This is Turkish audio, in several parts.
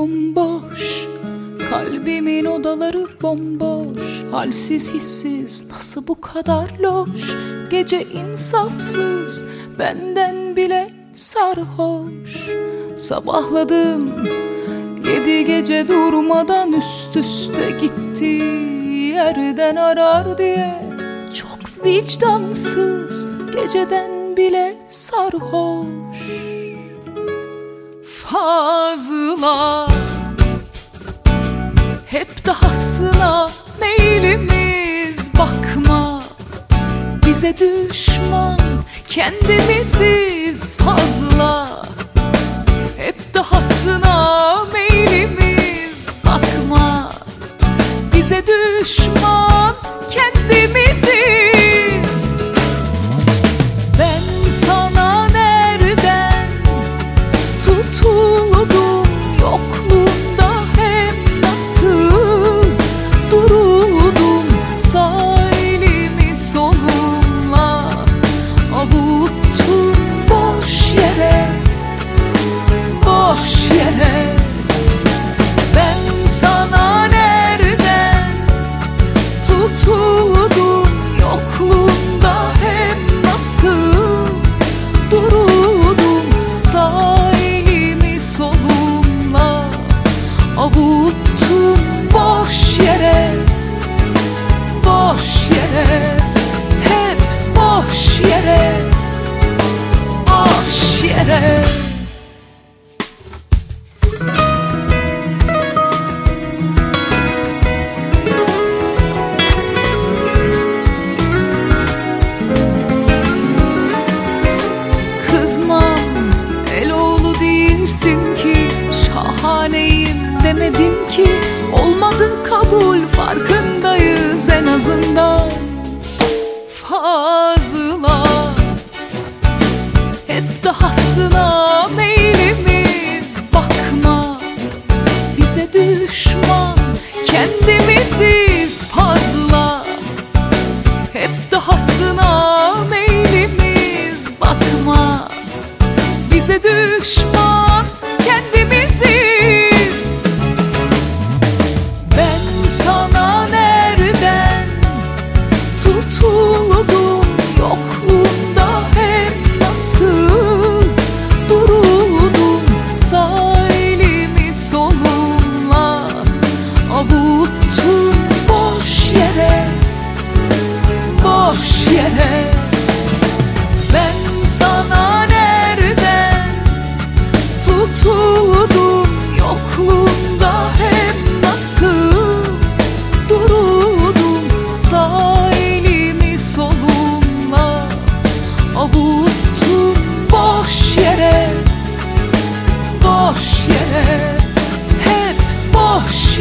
bomboş. Kalbimin odaları bomboş. Halsiz hissiz nasıl bu kadar loş? Gece insafsız benden bile sarhoş. Sabahladım yedi gece durmadan üst üste gitti. Yerden arar diye çok vicdansız Geceden bile sarhoş Fazla. Hep dahasına meylimiz bakma. Bize düşman kendimiziz fazla avuttum boş yere boş yere hep boş yere boş yere. Kızmam Demedin ki. Olmadı kabul farkındayız en azından. Fazla. Hep dahasına meylimiz bakma. Bize düşman kendimiziz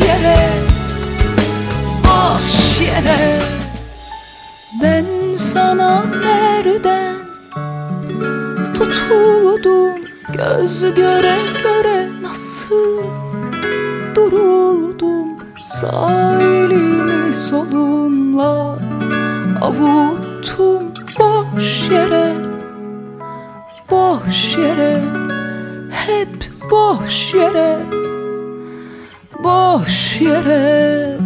yere boş yere. Ben sana nereden tutuldum? Göz göre göre nasıl duruldum? Sahilimi solumla avuttum boş yere Boş yere hep boş yere Boş yere